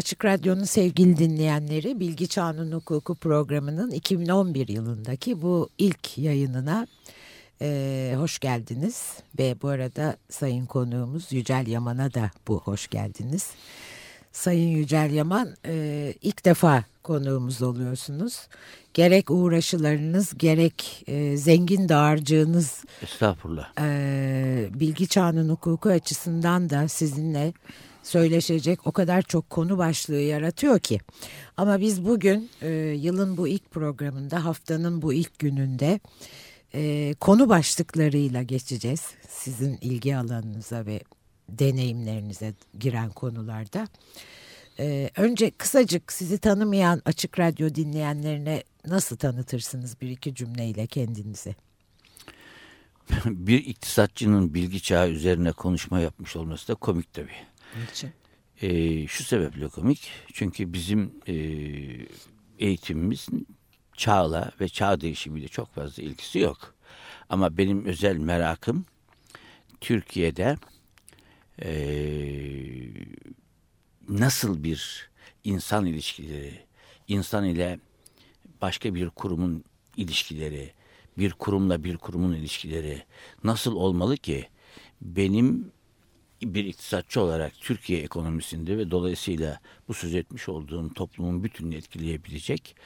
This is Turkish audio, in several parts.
Açık Radyo'nun sevgili dinleyenleri Bilgi Çağının Hukuku programının 2011 yılındaki bu ilk yayınına e, hoş geldiniz. Ve bu arada sayın konuğumuz Yücel Yaman'a da bu hoş geldiniz. Sayın Yücel Yaman e, ilk defa konuğumuz oluyorsunuz. Gerek uğraşılarınız gerek e, zengin dağarcığınız Estağfurullah. e, bilgi çağının hukuku açısından da sizinle söyleşecek o kadar çok konu başlığı yaratıyor ki. Ama biz bugün e, yılın bu ilk programında haftanın bu ilk gününde e, konu başlıklarıyla geçeceğiz. Sizin ilgi alanınıza ve deneyimlerinize giren konularda. E, önce kısacık sizi tanımayan Açık Radyo dinleyenlerine nasıl tanıtırsınız bir iki cümleyle kendinizi? bir iktisatçının bilgi çağı üzerine konuşma yapmış olması da komik tabii. Niçin? Ee, şu sebeple komik. Çünkü bizim e, eğitimimizin çağla ve çağ değişimiyle çok fazla ilgisi yok. Ama benim özel merakım Türkiye'de e, nasıl bir insan ilişkileri, insan ile başka bir kurumun ilişkileri, bir kurumla bir kurumun ilişkileri nasıl olmalı ki benim bir iktisatçı olarak Türkiye ekonomisinde ve dolayısıyla bu söz etmiş olduğum toplumun bütününü etkileyebilecek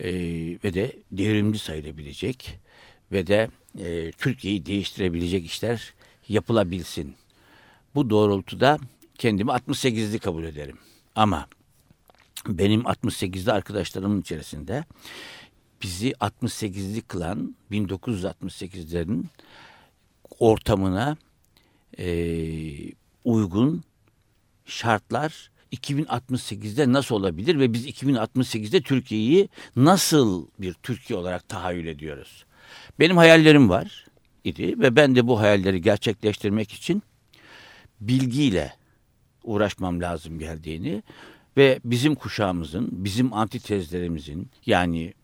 e, ve de devrimci sayılabilecek ve de e, Türkiye'yi değiştirebilecek işler yapılabilsin. Bu doğrultuda kendimi 68'li kabul ederim. Ama benim 68'li arkadaşlarımın içerisinde bizi 68'li kılan 1968'lerin ortamına e, uygun şartlar 2068'de nasıl olabilir ve biz 2068'de Türkiye'yi nasıl bir Türkiye olarak tahayyül ediyoruz? Benim hayallerim var idi ve ben de bu hayalleri gerçekleştirmek için bilgiyle uğraşmam lazım geldiğini ve bizim kuşağımızın, bizim antitezlerimizin yani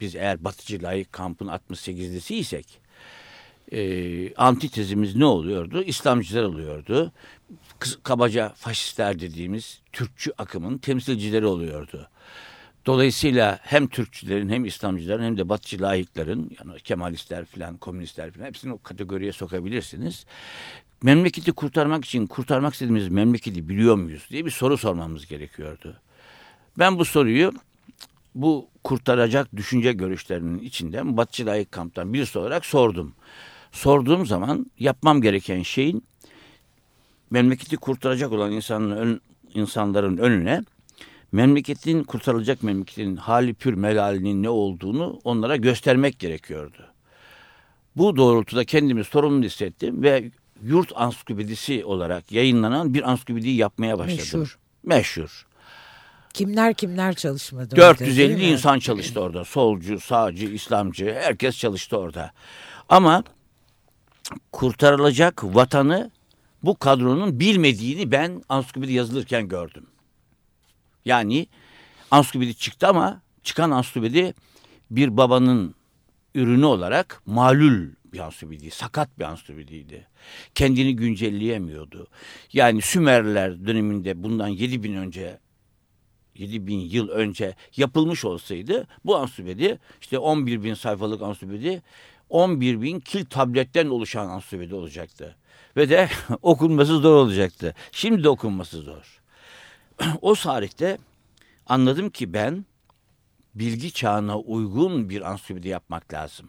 biz eğer Batıcı layık kampın 68'lisiysek e, antitezimiz ne oluyordu? İslamcılar oluyordu. Kabaca faşistler dediğimiz Türkçü akımın temsilcileri oluyordu. Dolayısıyla hem Türkçülerin hem İslamcıların hem de Batıcı layıkların yani Kemalistler filan komünistler filan hepsini o kategoriye sokabilirsiniz. Memleketi kurtarmak için kurtarmak istediğimiz memleketi biliyor muyuz diye bir soru sormamız gerekiyordu. Ben bu soruyu bu kurtaracak düşünce görüşlerinin içinden Batıcı layık kamptan birisi olarak sordum. Sorduğum zaman yapmam gereken şeyin memleketi kurtaracak olan insanın ön, insanların önüne memleketin kurtarılacak memleketin hali pür melalinin ne olduğunu onlara göstermek gerekiyordu. Bu doğrultuda kendimi sorumlu hissettim ve yurt ansiklopedisi olarak yayınlanan bir ansiklopediyi yapmaya başladım. Meşhur. Meşhur. Kimler kimler çalışmadı? 450 orada, insan çalıştı orada. Solcu, sağcı, İslamcı herkes çalıştı orada. Ama kurtarılacak vatanı bu kadronun bilmediğini ben ansiklopedi yazılırken gördüm. Yani ansiklopedi çıktı ama çıkan ansiklopedi bir babanın ürünü olarak malul bir ansiklopedi, sakat bir ansiklopediydi. Kendini güncelleyemiyordu. Yani Sümerler döneminde bundan 7 bin önce 7 bin yıl önce yapılmış olsaydı bu ansiklopedi işte 11 bin sayfalık ansiklopedi 11 bin kil tabletten oluşan ansiklopedi olacaktı. Ve de okunması zor olacaktı. Şimdi de okunması zor. o tarihte anladım ki ben bilgi çağına uygun bir ansiklopedi yapmak lazım.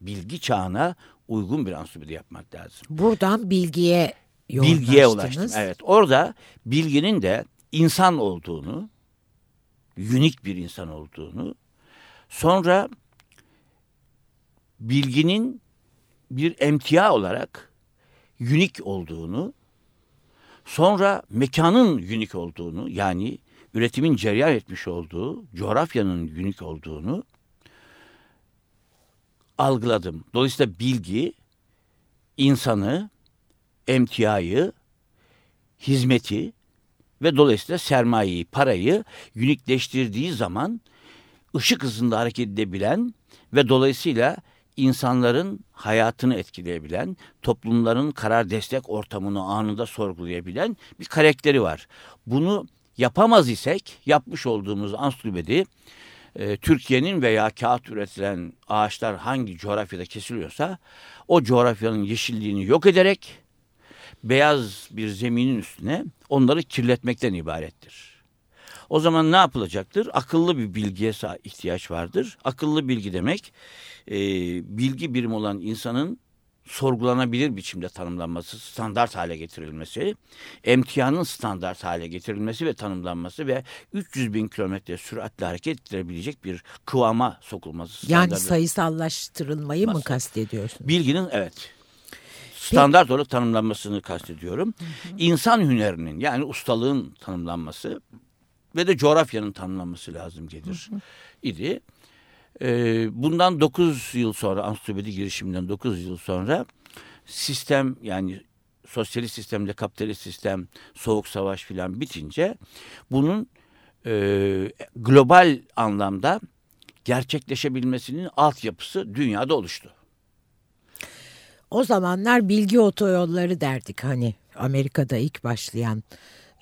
Bilgi çağına uygun bir ansiklopedi yapmak lazım. Buradan bilgiye Bilgiye ulaştım. Evet. Orada bilginin de insan olduğunu, unik bir insan olduğunu, sonra bilginin bir emtia olarak unik olduğunu, sonra mekanın unik olduğunu yani üretimin cereyan etmiş olduğu coğrafyanın unik olduğunu algıladım. Dolayısıyla bilgi insanı, emtiayı, hizmeti ve dolayısıyla sermayeyi, parayı unikleştirdiği zaman ışık hızında hareket edebilen ve dolayısıyla insanların hayatını etkileyebilen, toplumların karar destek ortamını anında sorgulayabilen bir karakteri var. Bunu yapamaz isek yapmış olduğumuz ansiklopedi e, Türkiye'nin veya kağıt üretilen ağaçlar hangi coğrafyada kesiliyorsa o coğrafyanın yeşilliğini yok ederek beyaz bir zeminin üstüne onları kirletmekten ibarettir. O zaman ne yapılacaktır? Akıllı bir bilgiye ihtiyaç vardır. Akıllı bilgi demek e, bilgi birimi olan insanın sorgulanabilir biçimde tanımlanması, standart hale getirilmesi, emtianın standart hale getirilmesi ve tanımlanması ve 300 bin kilometre süratle hareket ettirebilecek bir kıvama sokulması. Yani sayısallaştırılmayı mı kastediyorsun? Bilginin evet standart olarak tanımlanmasını kastediyorum. Hı hı. İnsan hünerinin yani ustalığın tanımlanması ve de coğrafyanın tanımlanması lazım gelir idi. Ee, bundan 9 yıl sonra ansiklopedi girişiminden 9 yıl sonra sistem yani sosyalist sistemle kapitalist sistem soğuk savaş filan bitince bunun e, global anlamda gerçekleşebilmesinin altyapısı dünyada oluştu. O zamanlar bilgi otoyolları derdik hani Amerika'da ilk başlayan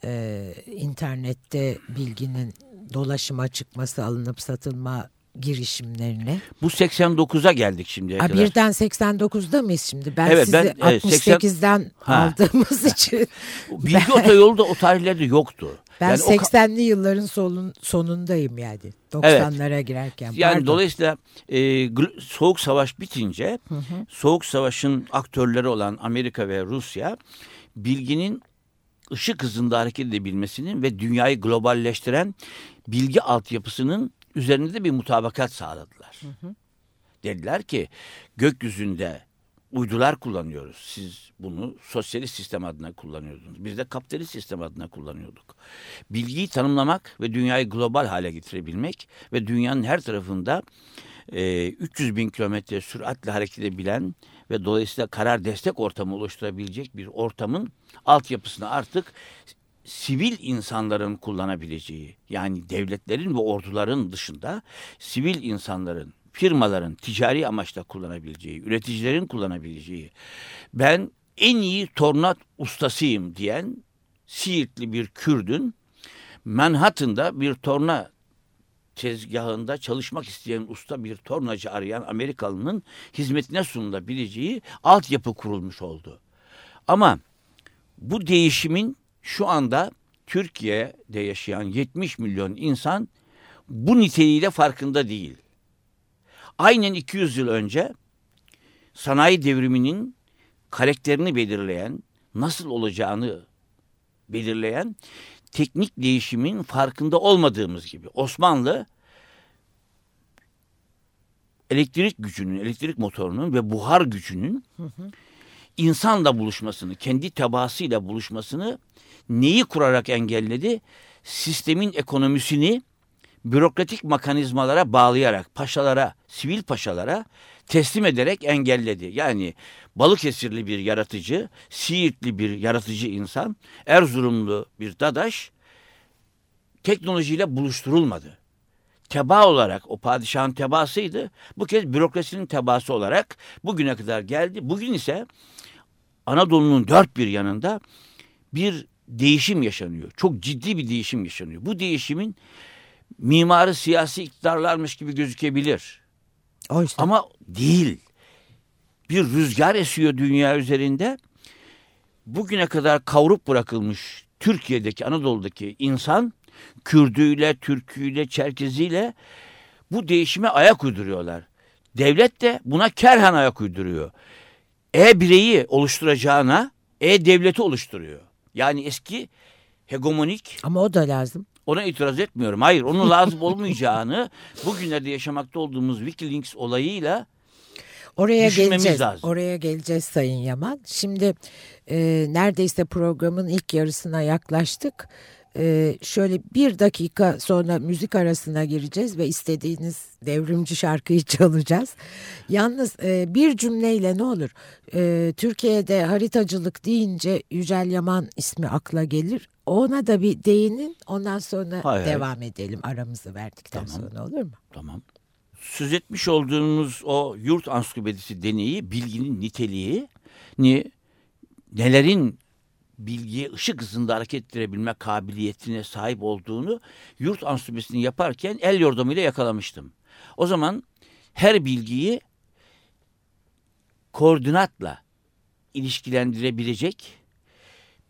e, internette bilginin dolaşıma çıkması, alınıp satılma girişimlerine. Bu 89'a geldik şimdiye kadar. Birden 89'da mıyız şimdi? Ben evet, sizi ben, evet, 68'den 80... aldığımız için. Bilgi ben... otoyolu da o tarihlerde yoktu. Ben yani 80'li o... yılların solun, sonundayım yani. 90'lara evet. girerken. Yani Pardon. dolayısıyla e, Soğuk Savaş bitince hı hı. Soğuk Savaş'ın aktörleri olan Amerika ve Rusya bilginin ışık hızında hareket edebilmesinin ve dünyayı globalleştiren bilgi altyapısının üzerinde de bir mutabakat sağladılar. Hı hı. Dediler ki gökyüzünde uydular kullanıyoruz. Siz bunu sosyalist sistem adına kullanıyordunuz. Biz de kapitalist sistem adına kullanıyorduk. Bilgiyi tanımlamak ve dünyayı global hale getirebilmek ve dünyanın her tarafında e, 300 bin kilometre süratle hareket edebilen ve dolayısıyla karar destek ortamı oluşturabilecek bir ortamın altyapısını artık sivil insanların kullanabileceği yani devletlerin ve orduların dışında sivil insanların firmaların ticari amaçla kullanabileceği, üreticilerin kullanabileceği, ben en iyi tornat ustasıyım diyen Siirtli bir Kürdün Manhattan'da bir torna tezgahında çalışmak isteyen usta bir tornacı arayan Amerikalının hizmetine sunulabileceği altyapı kurulmuş oldu. Ama bu değişimin şu anda Türkiye'de yaşayan 70 milyon insan bu niteliğiyle farkında değil. Aynen 200 yıl önce sanayi devriminin karakterini belirleyen, nasıl olacağını belirleyen teknik değişimin farkında olmadığımız gibi Osmanlı elektrik gücünün, elektrik motorunun ve buhar gücünün hı hı. insanla buluşmasını, kendi tebaasıyla buluşmasını neyi kurarak engelledi? Sistemin ekonomisini bürokratik mekanizmalara bağlayarak paşalara, sivil paşalara teslim ederek engelledi. Yani Balıkesirli bir yaratıcı, Siirtli bir yaratıcı insan, Erzurumlu bir dadaş teknolojiyle buluşturulmadı. Teba olarak o padişahın tebasıydı. Bu kez bürokrasinin tebası olarak bugüne kadar geldi. Bugün ise Anadolu'nun dört bir yanında bir değişim yaşanıyor. Çok ciddi bir değişim yaşanıyor. Bu değişimin mimarı siyasi iktidarlarmış gibi gözükebilir. O işte. Ama değil. Bir rüzgar esiyor dünya üzerinde. Bugüne kadar kavrup bırakılmış Türkiye'deki, Anadolu'daki insan Kürdüyle, Türküyle, Çerkeziyle bu değişime ayak uyduruyorlar. Devlet de buna kerhan ayak uyduruyor. E-bireyi oluşturacağına E-devleti oluşturuyor. Yani eski hegemonik... Ama o da lazım. Ona itiraz etmiyorum. Hayır onun lazım olmayacağını bugünlerde yaşamakta olduğumuz Wikileaks olayıyla Oraya geleceğiz. Lazım. Oraya geleceğiz Sayın Yaman. Şimdi e, neredeyse programın ilk yarısına yaklaştık. E, şöyle bir dakika sonra müzik arasına gireceğiz ve istediğiniz devrimci şarkıyı çalacağız. Yalnız e, bir cümleyle ne olur? E, Türkiye'de haritacılık deyince Yücel Yaman ismi akla gelir. Ona da bir değinin ondan sonra hayır, devam hayır. edelim aramızı verdikten tamam. sonra olur mu? Tamam. Söz etmiş olduğumuz o yurt ansiklopedisi deneyi bilginin niteliği ni nelerin bilgiye ışık hızında hareket ettirebilme kabiliyetine sahip olduğunu yurt ansiklopedisini yaparken el yordamıyla yakalamıştım. O zaman her bilgiyi koordinatla ilişkilendirebilecek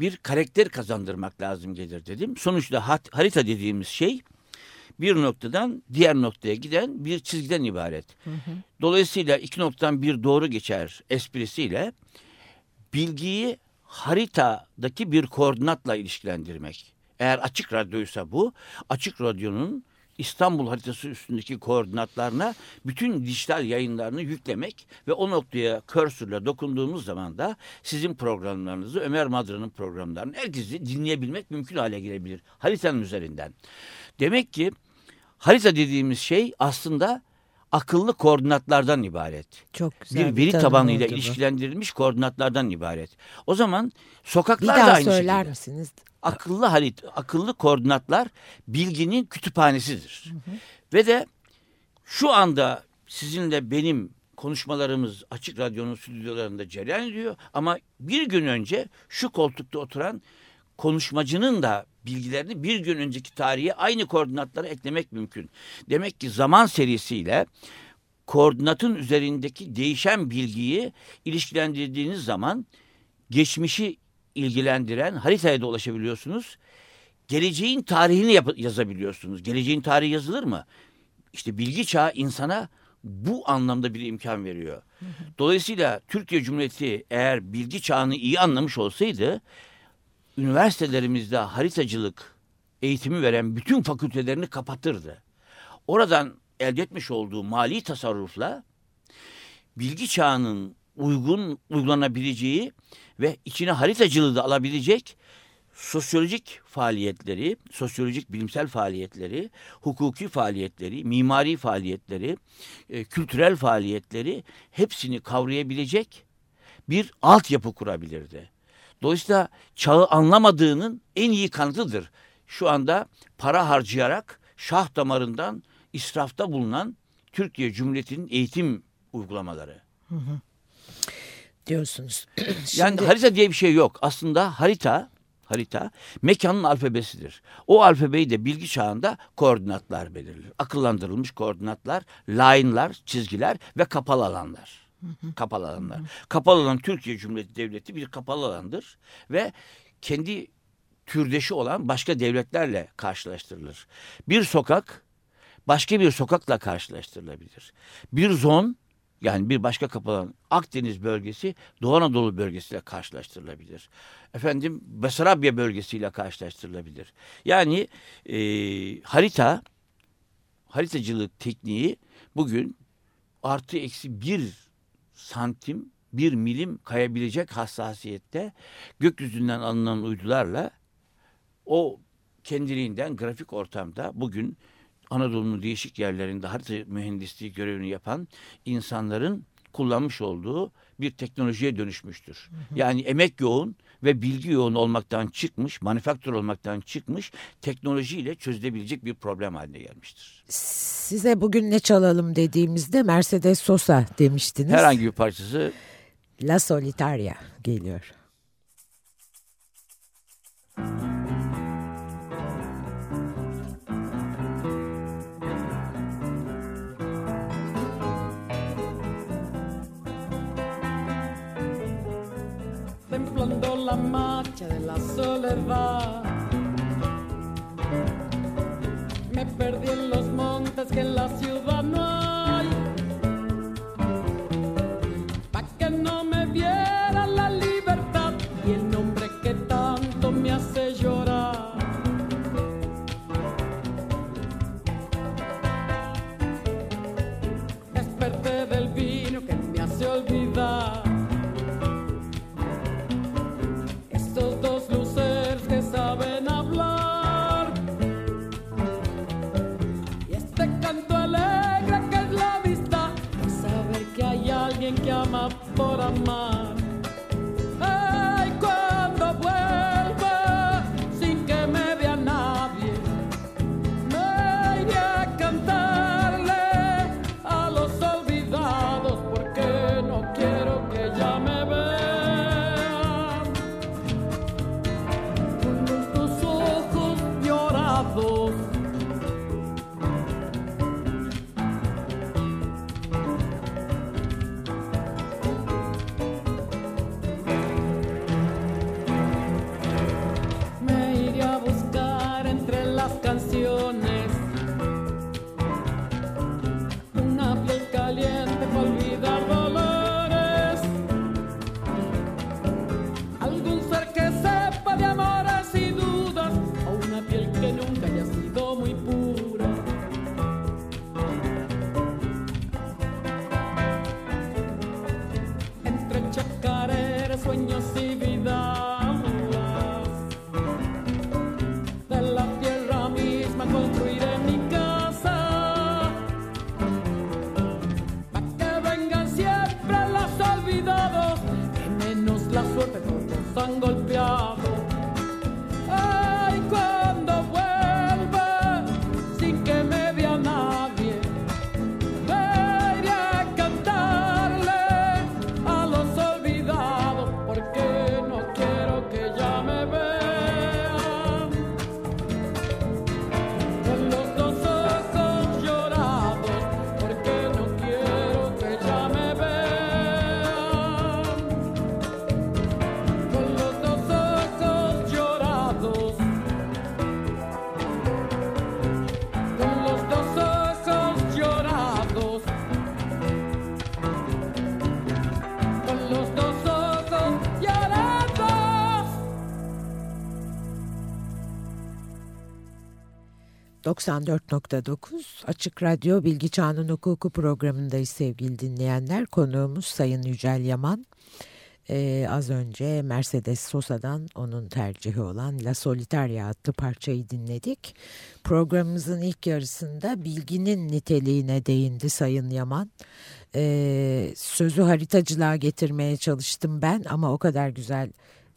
bir karakter kazandırmak lazım gelir dedim. Sonuçta hat, harita dediğimiz şey bir noktadan diğer noktaya giden bir çizgiden ibaret. Hı hı. Dolayısıyla iki noktadan bir doğru geçer esprisiyle bilgiyi haritadaki bir koordinatla ilişkilendirmek. Eğer açık radyoysa bu, açık radyonun İstanbul haritası üstündeki koordinatlarına bütün dijital yayınlarını yüklemek ve o noktaya körsürle dokunduğumuz zaman da sizin programlarınızı, Ömer Madra'nın programlarını herkesi dinleyebilmek mümkün hale gelebilir haritanın üzerinden. Demek ki harita dediğimiz şey aslında akıllı koordinatlardan ibaret. Çok güzel. Bir veri tabanıyla ilişkilendirilmiş koordinatlardan ibaret. O zaman sokaklar da aynı şekilde. Bir daha söyler misiniz? Akıllı harit, akıllı koordinatlar bilginin kütüphanesidir. Hı hı. Ve de şu anda sizinle benim konuşmalarımız Açık Radyo'nun stüdyolarında cereyan ediyor. Ama bir gün önce şu koltukta oturan konuşmacının da bilgilerini bir gün önceki tarihe aynı koordinatlara eklemek mümkün. Demek ki zaman serisiyle koordinatın üzerindeki değişen bilgiyi ilişkilendirdiğiniz zaman geçmişi ilgilendiren haritaya da ulaşabiliyorsunuz. Geleceğin tarihini yazabiliyorsunuz. Geleceğin tarihi yazılır mı? İşte bilgi çağı insana bu anlamda bir imkan veriyor. Dolayısıyla Türkiye Cumhuriyeti eğer bilgi çağını iyi anlamış olsaydı üniversitelerimizde haritacılık eğitimi veren bütün fakültelerini kapatırdı. Oradan elde etmiş olduğu mali tasarrufla bilgi çağının uygun uygulanabileceği ve içine haritacılığı da alabilecek sosyolojik faaliyetleri, sosyolojik bilimsel faaliyetleri, hukuki faaliyetleri, mimari faaliyetleri, e, kültürel faaliyetleri hepsini kavrayabilecek bir altyapı kurabilirdi. Dolayısıyla çağı anlamadığının en iyi kanıtıdır. Şu anda para harcayarak şah damarından israfta bulunan Türkiye Cumhuriyeti'nin eğitim uygulamaları. Hı hı. Diyorsunuz. Şimdi... Yani harita diye bir şey yok. Aslında harita harita mekanın alfabesidir. O alfabeyi de bilgi çağında koordinatlar belirler. Akıllandırılmış koordinatlar, line'lar, çizgiler ve kapalı alanlar. Kapalı alanlar. Kapalı alan Türkiye Cumhuriyeti Devleti bir kapalı alandır ve kendi türdeşi olan başka devletlerle karşılaştırılır. Bir sokak başka bir sokakla karşılaştırılabilir. Bir zon yani bir başka kapalı Akdeniz bölgesi Doğu Anadolu bölgesiyle karşılaştırılabilir. Efendim Besarabya bölgesiyle karşılaştırılabilir. Yani e, harita haritacılık tekniği bugün artı eksi bir santim bir milim kayabilecek hassasiyette gökyüzünden alınan uydularla o kendiliğinden grafik ortamda bugün Anadolu'nun değişik yerlerinde harita mühendisliği görevini yapan insanların kullanmış olduğu bir teknolojiye dönüşmüştür. Hı hı. Yani emek yoğun ve bilgi yoğun olmaktan çıkmış, manifaktür olmaktan çıkmış teknolojiyle çözülebilecek bir problem haline gelmiştir. Size bugün ne çalalım dediğimizde Mercedes Sosa demiştiniz. Herhangi bir parçası. La Solitaria geliyor. survive. 94.9 Açık Radyo Bilgi Çağının Hukuku programındayız sevgili dinleyenler. Konuğumuz Sayın Yücel Yaman. Ee, az önce Mercedes Sosa'dan onun tercihi olan La Solitaria adlı parçayı dinledik. Programımızın ilk yarısında bilginin niteliğine değindi Sayın Yaman. Ee, sözü haritacılığa getirmeye çalıştım ben ama o kadar güzel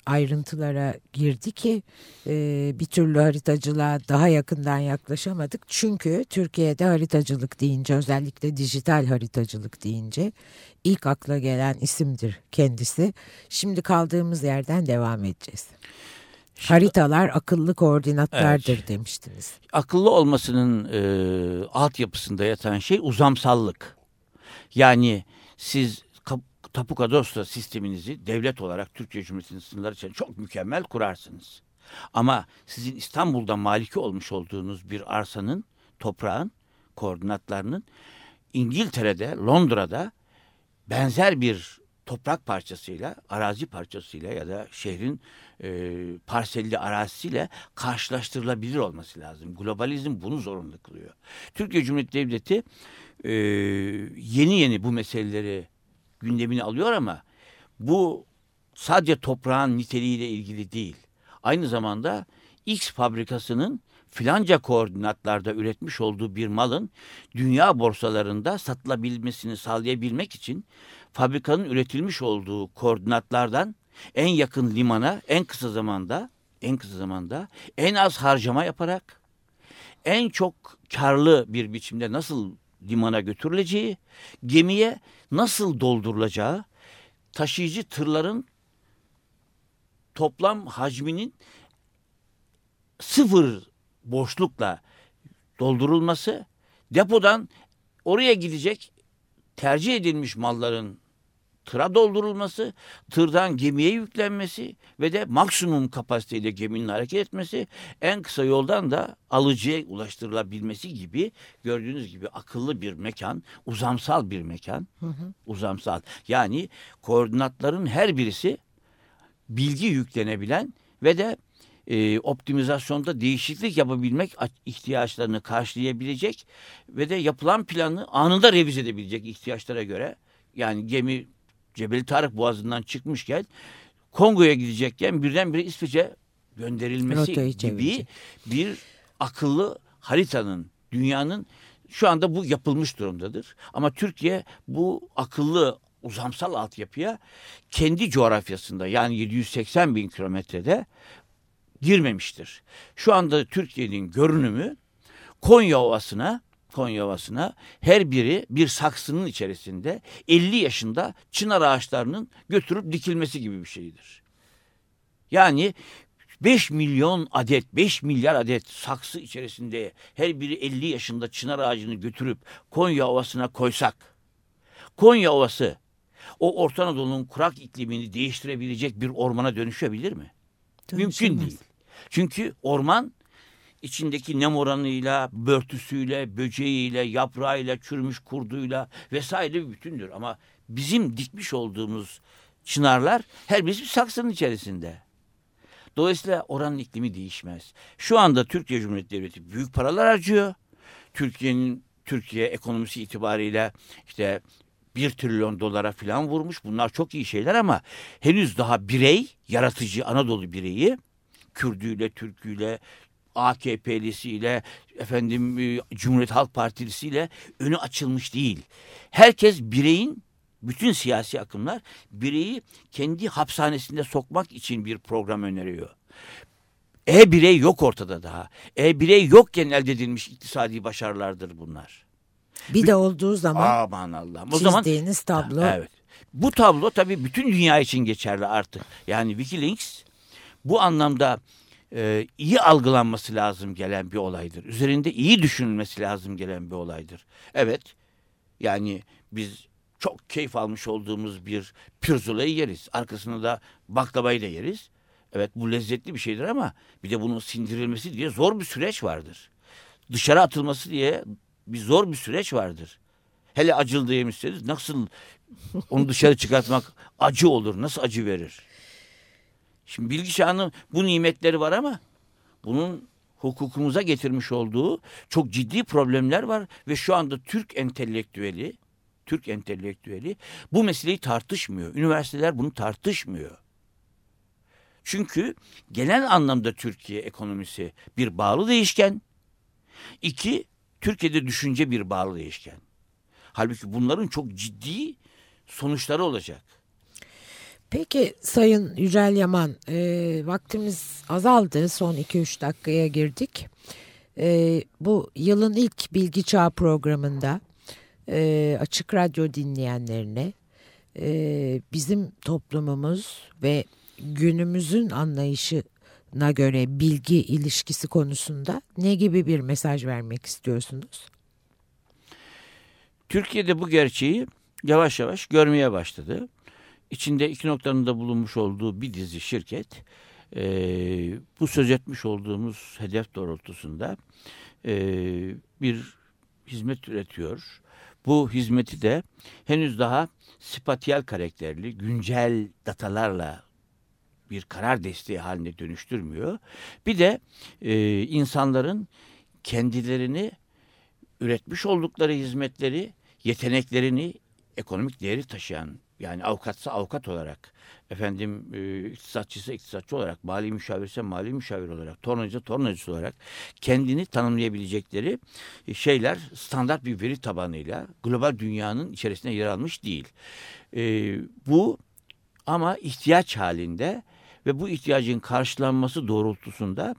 ayrıntılara girdi ki e, bir türlü haritacılığa daha yakından yaklaşamadık. Çünkü Türkiye'de haritacılık deyince özellikle dijital haritacılık deyince ilk akla gelen isimdir kendisi. Şimdi kaldığımız yerden devam edeceğiz. Haritalar akıllı koordinatlardır demiştiniz. akıllı olmasının e, altyapısında yatan şey uzamsallık. Yani siz Kap- Tapu Kadastro sisteminizi devlet olarak Türkiye Cumhuriyeti'nin sınırları için çok mükemmel kurarsınız. Ama sizin İstanbul'da maliki olmuş olduğunuz bir arsanın, toprağın koordinatlarının İngiltere'de, Londra'da benzer bir toprak parçasıyla, arazi parçasıyla ya da şehrin e, parselli arazisiyle karşılaştırılabilir olması lazım. Globalizm bunu zorunlu kılıyor. Türkiye Cumhuriyeti Devleti e, yeni yeni bu meseleleri gündemine alıyor ama bu sadece toprağın niteliğiyle ilgili değil. Aynı zamanda X fabrikasının filanca koordinatlarda üretmiş olduğu bir malın dünya borsalarında satılabilmesini sağlayabilmek için fabrikanın üretilmiş olduğu koordinatlardan en yakın limana en kısa zamanda en kısa zamanda en az harcama yaparak en çok karlı bir biçimde nasıl limana götürüleceği, gemiye nasıl doldurulacağı, taşıyıcı tırların toplam hacminin sıfır boşlukla doldurulması, depodan oraya gidecek tercih edilmiş malların tıra doldurulması, tırdan gemiye yüklenmesi ve de maksimum kapasiteyle geminin hareket etmesi, en kısa yoldan da alıcıya ulaştırılabilmesi gibi gördüğünüz gibi akıllı bir mekan, uzamsal bir mekan, uzamsal. Yani koordinatların her birisi bilgi yüklenebilen ve de e, optimizasyonda değişiklik yapabilmek ihtiyaçlarını karşılayabilecek ve de yapılan planı anında revize edebilecek ihtiyaçlara göre. Yani gemi Cebeli Tarık Boğazı'ndan çıkmışken Kongo'ya gidecekken birdenbire İsveç'e gönderilmesi Rotayı gibi çevirecek. bir akıllı haritanın dünyanın şu anda bu yapılmış durumdadır. Ama Türkiye bu akıllı uzamsal altyapıya kendi coğrafyasında yani 780 bin kilometrede girmemiştir. Şu anda Türkiye'nin görünümü Konya Ovası'na Konya Ovası'na her biri bir saksının içerisinde 50 yaşında çınar ağaçlarının götürüp dikilmesi gibi bir şeydir. Yani 5 milyon adet, 5 milyar adet saksı içerisinde her biri 50 yaşında çınar ağacını götürüp Konya Ovası'na koysak, Konya Ovası o Orta Anadolu'nun kurak iklimini değiştirebilecek bir ormana dönüşebilir mi? Mümkün Dönüşemez. değil. Çünkü orman içindeki nem oranıyla, börtüsüyle, böceğiyle, yaprağıyla, çürümüş kurduyla vesaire bir bütündür. Ama bizim dikmiş olduğumuz çınarlar her birisi bir saksının içerisinde. Dolayısıyla oranın iklimi değişmez. Şu anda Türkiye Cumhuriyeti Devleti büyük paralar harcıyor. Türkiye'nin Türkiye ekonomisi itibariyle işte bir trilyon dolara falan vurmuş. Bunlar çok iyi şeyler ama henüz daha birey, yaratıcı Anadolu bireyi Kürdüyle, Türküyle, AKP'lisiyle, efendim e, Cumhuriyet Halk Partilisiyle önü açılmış değil. Herkes bireyin bütün siyasi akımlar bireyi kendi hapishanesinde sokmak için bir program öneriyor. E-birey yok ortada daha. E-birey yokken elde edilmiş iktisadi başarılardır bunlar. Bir de olduğu zaman Aman Allah'ım. O zaman çizdiğiniz tablo Evet. Bu tablo tabii bütün dünya için geçerli artık. Yani Wikileaks bu anlamda e, iyi algılanması lazım gelen bir olaydır. Üzerinde iyi düşünülmesi lazım gelen bir olaydır. Evet. Yani biz çok keyif almış olduğumuz bir pirzolayı yeriz. Arkasında da baklavayı da yeriz. Evet bu lezzetli bir şeydir ama bir de bunun sindirilmesi diye zor bir süreç vardır. Dışarı atılması diye bir zor bir süreç vardır. Hele acılı yemişseniz nasıl onu dışarı çıkartmak acı olur, nasıl acı verir? Şimdi bilgi çağının bu nimetleri var ama bunun hukukumuza getirmiş olduğu çok ciddi problemler var ve şu anda Türk entelektüeli Türk entelektüeli bu meseleyi tartışmıyor. Üniversiteler bunu tartışmıyor. Çünkü genel anlamda Türkiye ekonomisi bir bağlı değişken. İki, Türkiye'de düşünce bir bağlı değişken. Halbuki bunların çok ciddi sonuçları olacak. Peki Sayın Yücel Yaman, e, vaktimiz azaldı. Son 2-3 dakikaya girdik. E, bu yılın ilk Bilgi Çağı programında e, Açık Radyo dinleyenlerine e, bizim toplumumuz ve günümüzün anlayışına göre bilgi ilişkisi konusunda ne gibi bir mesaj vermek istiyorsunuz? Türkiye'de bu gerçeği yavaş yavaş görmeye başladı. İçinde iki noktanın da bulunmuş olduğu bir dizi şirket e, bu söz etmiş olduğumuz hedef doğrultusunda e, bir hizmet üretiyor. Bu hizmeti de henüz daha spatiyel karakterli, güncel datalarla bir karar desteği haline dönüştürmüyor. Bir de e, insanların kendilerini üretmiş oldukları hizmetleri, yeteneklerini ekonomik değeri taşıyan yani avukatsa avukat olarak, efendim e, iktisatçısı iktisatçı olarak, mali müşavirse mali müşavir olarak, tornacı tornacısı olarak kendini tanımlayabilecekleri şeyler standart bir veri tabanıyla global dünyanın içerisinde yer almış değil. E, bu ama ihtiyaç halinde ve bu ihtiyacın karşılanması doğrultusunda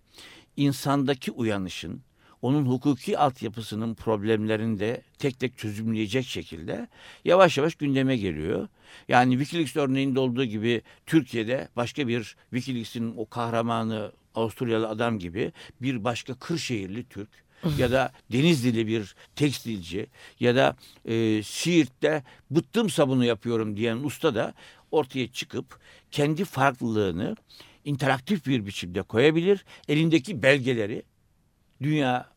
insandaki uyanışın, onun hukuki altyapısının problemlerini de tek tek çözümleyecek şekilde yavaş yavaş gündeme geliyor. Yani Wikileaks örneğinde olduğu gibi Türkiye'de başka bir Wikileaks'in o kahramanı Avusturyalı adam gibi bir başka Kırşehirli Türk ya da Denizli'li bir tekstilci ya da e, Siirt'te bıttım sabunu yapıyorum diyen usta da ortaya çıkıp kendi farklılığını interaktif bir biçimde koyabilir. Elindeki belgeleri dünya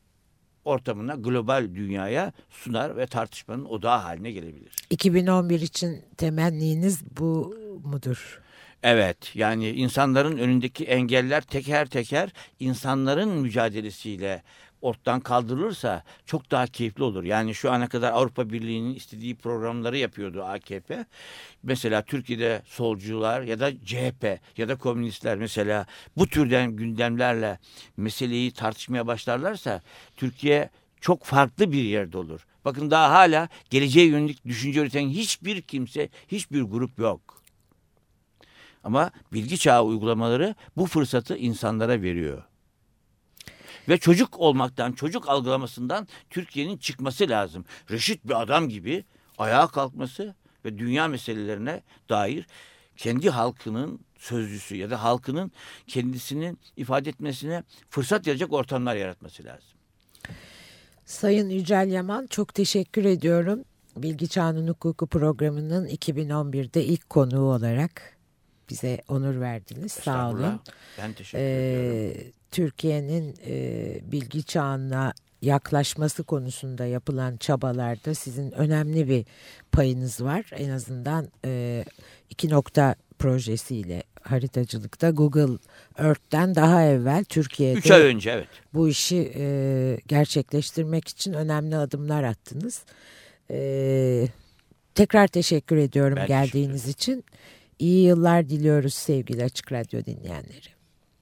ortamına, global dünyaya sunar ve tartışmanın odağı haline gelebilir. 2011 için temenniniz bu mudur? Evet yani insanların önündeki engeller teker teker insanların mücadelesiyle ortadan kaldırılırsa çok daha keyifli olur. Yani şu ana kadar Avrupa Birliği'nin istediği programları yapıyordu AKP. Mesela Türkiye'de solcular ya da CHP ya da komünistler mesela bu türden gündemlerle meseleyi tartışmaya başlarlarsa Türkiye çok farklı bir yerde olur. Bakın daha hala geleceğe yönelik düşünce üreten hiçbir kimse, hiçbir grup yok. Ama bilgi çağı uygulamaları bu fırsatı insanlara veriyor. Ve çocuk olmaktan, çocuk algılamasından Türkiye'nin çıkması lazım. Reşit bir adam gibi ayağa kalkması ve dünya meselelerine dair kendi halkının sözcüsü ya da halkının kendisinin ifade etmesine fırsat verecek ortamlar yaratması lazım. Sayın Yücel Yaman çok teşekkür ediyorum. Bilgi Çağının Hukuku programının 2011'de ilk konuğu olarak Bize onur verdiniz. Sağ olun. Ben teşekkür ediyorum. Türkiye'nin e, bilgi çağına yaklaşması konusunda yapılan çabalarda sizin önemli bir payınız var. En azından e, iki nokta projesiyle haritacılıkta Google Earth'ten daha evvel Türkiye'de Üç ay önce evet. bu işi e, gerçekleştirmek için önemli adımlar attınız. E, tekrar teşekkür ediyorum Ben geldiğiniz için. İyi yıllar diliyoruz sevgili Açık Radyo dinleyenleri.